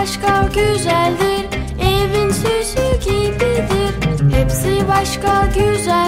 başka güzeldir. Evin süsü gibidir. Hepsi başka güzel.